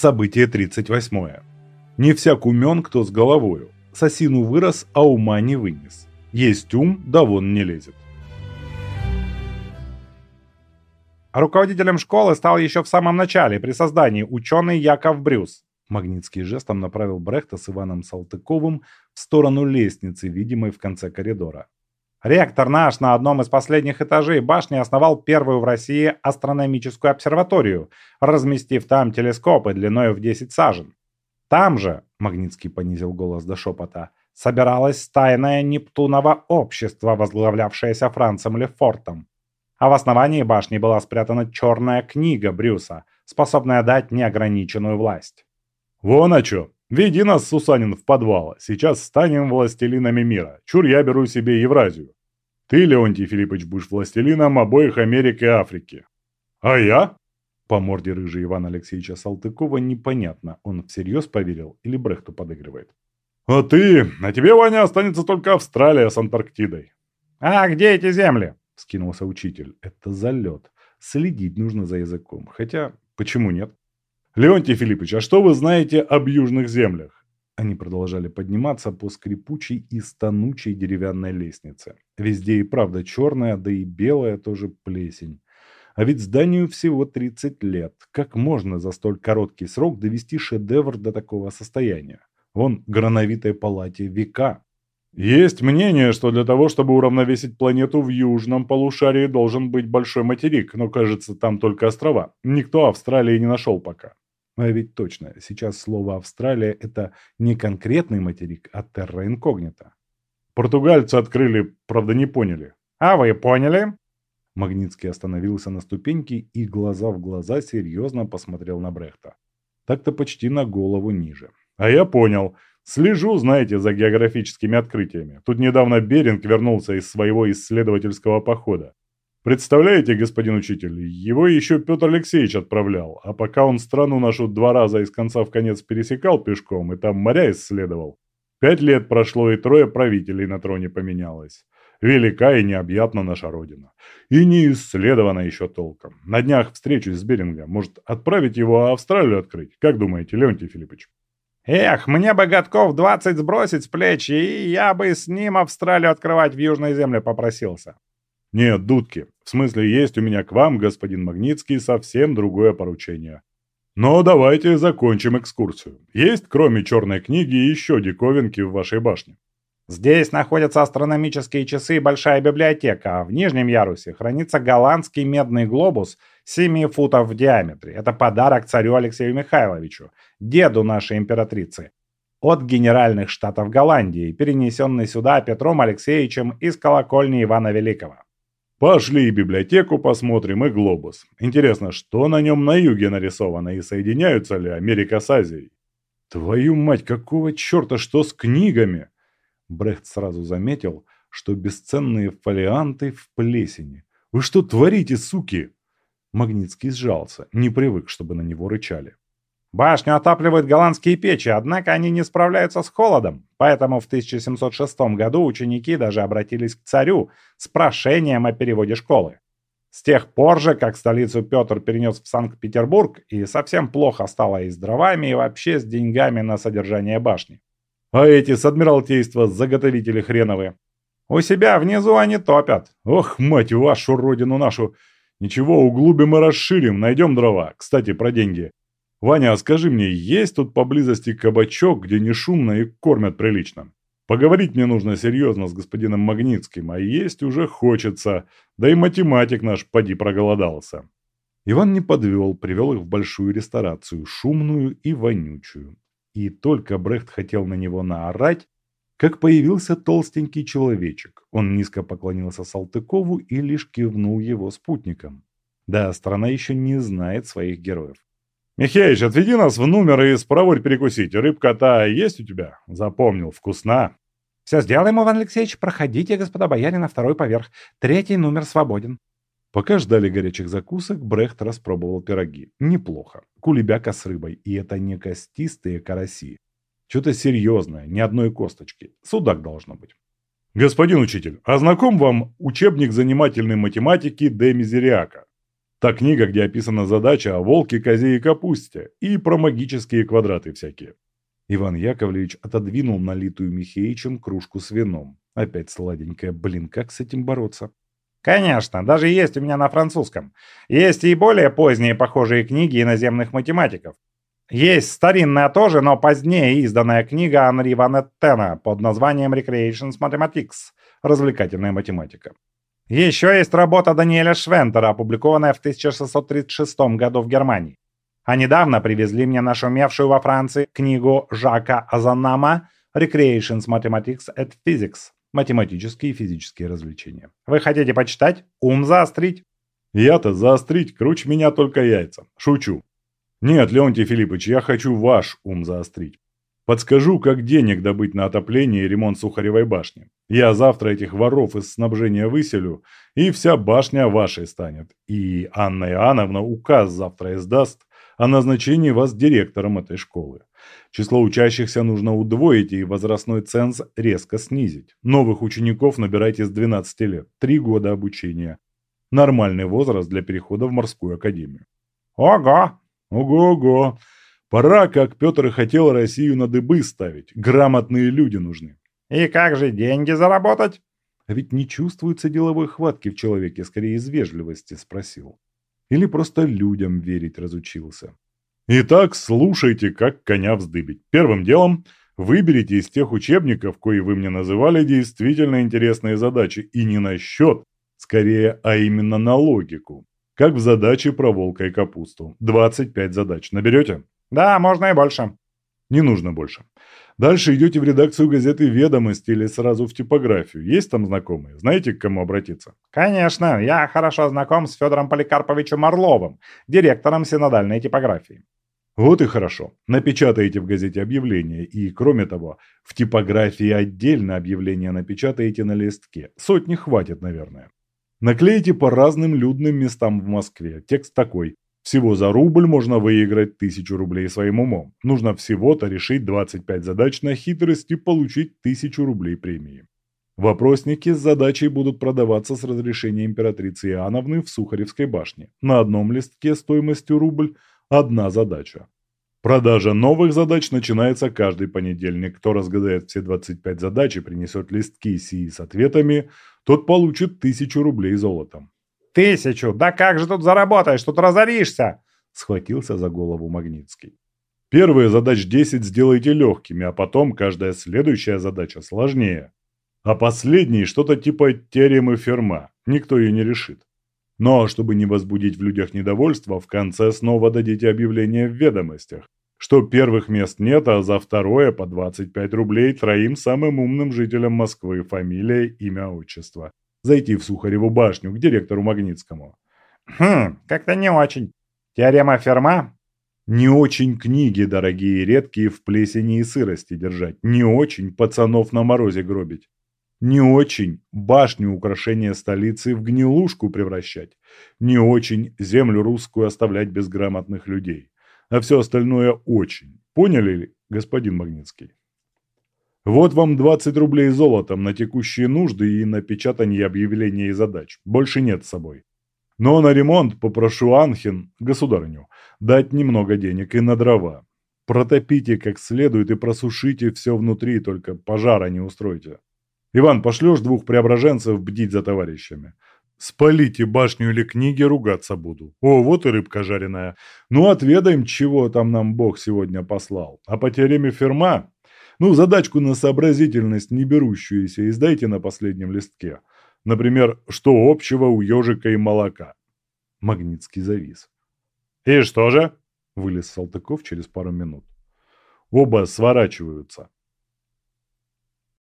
Событие 38. Не всяк умен, кто с головою. Сосину вырос, а ума не вынес. Есть ум, да вон не лезет. Руководителем школы стал еще в самом начале, при создании, ученый Яков Брюс. Магнитский жестом направил Брехта с Иваном Салтыковым в сторону лестницы, видимой в конце коридора. Ректор наш на одном из последних этажей башни основал первую в России астрономическую обсерваторию, разместив там телескопы длиной в 10 сажен. Там же, Магнитский понизил голос до шепота, собиралось тайное Нептуново общество, возглавлявшееся Францем Лефортом. А в основании башни была спрятана черная книга Брюса, способная дать неограниченную власть. «Вон о чё! Веди нас, Сусанин, в подвал. Сейчас станем властелинами мира. Чур я беру себе Евразию. Ты, Леонтий Филиппович, будешь властелином обоих Америк и Африки. А я?» По морде рыжий Ивана Алексеевича Салтыкова непонятно, он всерьез поверил или Брехту подыгрывает. «А ты? А тебе, Ваня, останется только Австралия с Антарктидой». «А где эти земли?» – скинулся учитель. «Это залет. Следить нужно за языком. Хотя, почему нет?» «Леонтий Филиппович, а что вы знаете об южных землях?» Они продолжали подниматься по скрипучей и стонучей деревянной лестнице. Везде и правда черная, да и белая тоже плесень. А ведь зданию всего 30 лет. Как можно за столь короткий срок довести шедевр до такого состояния? Вон грановитой палате века. Есть мнение, что для того, чтобы уравновесить планету в южном полушарии, должен быть большой материк, но кажется, там только острова. Никто Австралии не нашел пока. А ведь точно, сейчас слово «Австралия» — это не конкретный материк, а терра инкогнита. Португальцы открыли, правда не поняли. А вы поняли? Магнитский остановился на ступеньке и глаза в глаза серьезно посмотрел на Брехта. Так-то почти на голову ниже. А я понял. Слежу, знаете, за географическими открытиями. Тут недавно Беринг вернулся из своего исследовательского похода. Представляете, господин учитель, его еще Петр Алексеевич отправлял, а пока он страну нашу два раза из конца в конец пересекал пешком и там моря исследовал. Пять лет прошло и трое правителей на троне поменялось. Велика и необъятна наша Родина. И не исследована еще толком. На днях встречусь с Берингом. Может, отправить его Австралию открыть? Как думаете, Леонтий Филиппович? Эх, мне бы годков 20 сбросить с плеч, и я бы с ним Австралию открывать в Южной земле попросился. Нет, дудки. В смысле, есть у меня к вам, господин Магнитский, совсем другое поручение. Но давайте закончим экскурсию. Есть, кроме черной книги, еще диковинки в вашей башне? Здесь находятся астрономические часы и большая библиотека, а в нижнем ярусе хранится голландский медный глобус 7 футов в диаметре. Это подарок царю Алексею Михайловичу, деду нашей императрицы. От генеральных штатов Голландии, перенесенный сюда Петром Алексеевичем из колокольни Ивана Великого. Пошли библиотеку посмотрим, и глобус. Интересно, что на нем на юге нарисовано, и соединяются ли Америка с Азией? Твою мать, какого черта, что с книгами? Брехт сразу заметил, что бесценные фолианты в плесени. «Вы что творите, суки?» Магнитский сжался, не привык, чтобы на него рычали. Башню отапливают голландские печи, однако они не справляются с холодом. Поэтому в 1706 году ученики даже обратились к царю с прошением о переводе школы. С тех пор же, как столицу Петр перенес в Санкт-Петербург, и совсем плохо стало и с дровами, и вообще с деньгами на содержание башни. А эти с Адмиралтейства заготовители хреновые. У себя внизу они топят. Ох, мать вашу родину нашу. Ничего, углубим и расширим, найдем дрова. Кстати, про деньги. Ваня, а скажи мне, есть тут поблизости кабачок, где не шумно и кормят прилично? Поговорить мне нужно серьезно с господином Магнитским, а есть уже хочется. Да и математик наш поди проголодался. Иван не подвел, привел их в большую ресторацию, шумную и вонючую. И только Брехт хотел на него наорать, как появился толстенький человечек. Он низко поклонился Салтыкову и лишь кивнул его спутникам. Да, страна еще не знает своих героев. «Михеич, отведи нас в номер и спроводь перекусить. Рыбка-то есть у тебя?» «Запомнил, вкусна». «Все сделаем, Иван Алексеевич. Проходите, господа бояре, на второй поверх. Третий номер свободен». Пока ждали горячих закусок, Брехт распробовал пироги. Неплохо. Кулебяка с рыбой, и это не костистые караси. Что-то серьезное, ни одной косточки. Судак должно быть. Господин учитель, а знаком вам учебник занимательной математики Де Мизериака? Та книга, где описана задача о волке, козе и капусте, и про магические квадраты всякие. Иван Яковлевич отодвинул налитую Михеичем кружку с вином. Опять сладенькая. Блин, как с этим бороться? Конечно, даже есть у меня на французском. Есть и более поздние похожие книги иноземных математиков. Есть старинная тоже, но позднее изданная книга Анри Ван Эттена под названием Recreations Mathematics – развлекательная математика. Еще есть работа Даниэля Швентера, опубликованная в 1636 году в Германии. А недавно привезли мне нашумевшую во Франции книгу Жака Азанама «Recreations Mathematics and Physics» – математические и физические развлечения. Вы хотите почитать? Ум заострить? Я-то заострить круче меня только яйца. Шучу. Нет, Леонтий Филиппович, я хочу ваш ум заострить. Подскажу, как денег добыть на отопление и ремонт Сухаревой башни. Я завтра этих воров из снабжения выселю, и вся башня вашей станет. И Анна Иоанновна указ завтра издаст о назначении вас директором этой школы. Число учащихся нужно удвоить и возрастной ценз резко снизить. Новых учеников набирайте с 12 лет. Три года обучения. Нормальный возраст для перехода в морскую академию. Ого! Ого-го! Пора, как Петр и хотел, Россию на дыбы ставить. Грамотные люди нужны. И как же деньги заработать? А ведь не чувствуется деловой хватки в человеке, скорее из вежливости спросил. Или просто людям верить разучился. Итак, слушайте, как коня вздыбить. Первым делом выберите из тех учебников, кои вы мне называли, действительно интересные задачи. И не на счет, скорее, а именно на логику. Как в задаче про волка и капусту. 25 задач. Наберете? Да, можно и больше. Не нужно больше. Дальше идете в редакцию газеты «Ведомости» или сразу в типографию. Есть там знакомые? Знаете, к кому обратиться? Конечно, я хорошо знаком с Федором Поликарповичем Орловым, директором синодальной типографии. Вот и хорошо. Напечатаете в газете объявление. И, кроме того, в типографии отдельно объявление напечатаете на листке. Сотни хватит, наверное. Наклейте по разным людным местам в Москве. Текст такой. Всего за рубль можно выиграть тысячу рублей своим умом. Нужно всего-то решить 25 задач на хитрость и получить тысячу рублей премии. Вопросники с задачей будут продаваться с разрешения императрицы Иоанновны в Сухаревской башне. На одном листке стоимостью рубль одна задача. Продажа новых задач начинается каждый понедельник. Кто разгадает все 25 задач и принесет листки сии с ответами, тот получит тысячу рублей золотом. Тысячу? Да как же тут заработаешь? Тут разоришься!» Схватился за голову Магнитский. Первые задач 10 сделайте легкими, а потом каждая следующая задача сложнее. А последний что-то типа теоремы Ферма. Никто ее не решит. Но чтобы не возбудить в людях недовольство, в конце снова дадите объявление в ведомостях, что первых мест нет, а за второе по 25 рублей троим самым умным жителям Москвы фамилия, имя, отчество зайти в Сухареву башню к директору Магнитскому. Хм, как-то не очень. Теорема Ферма? Не очень книги дорогие и редкие в плесени и сырости держать. Не очень пацанов на морозе гробить. Не очень башню украшения столицы в гнилушку превращать. Не очень землю русскую оставлять без грамотных людей. А все остальное очень. Поняли ли, господин Магнитский? Вот вам 20 рублей золотом на текущие нужды и на печатание объявлений и задач. Больше нет с собой. Но на ремонт попрошу Анхин, государыню, дать немного денег и на дрова. Протопите как следует и просушите все внутри, только пожара не устройте. Иван, пошлешь двух преображенцев бдить за товарищами. Спалите башню или книги, ругаться буду. О, вот и рыбка жареная. Ну, отведаем, чего там нам Бог сегодня послал. А по теореме Ферма ну, задачку на сообразительность не берущуюся издайте на последнем листке. Например, что общего у ежика и молока? Магнитский завис. «И что же?» – вылез Салтыков через пару минут. «Оба сворачиваются»,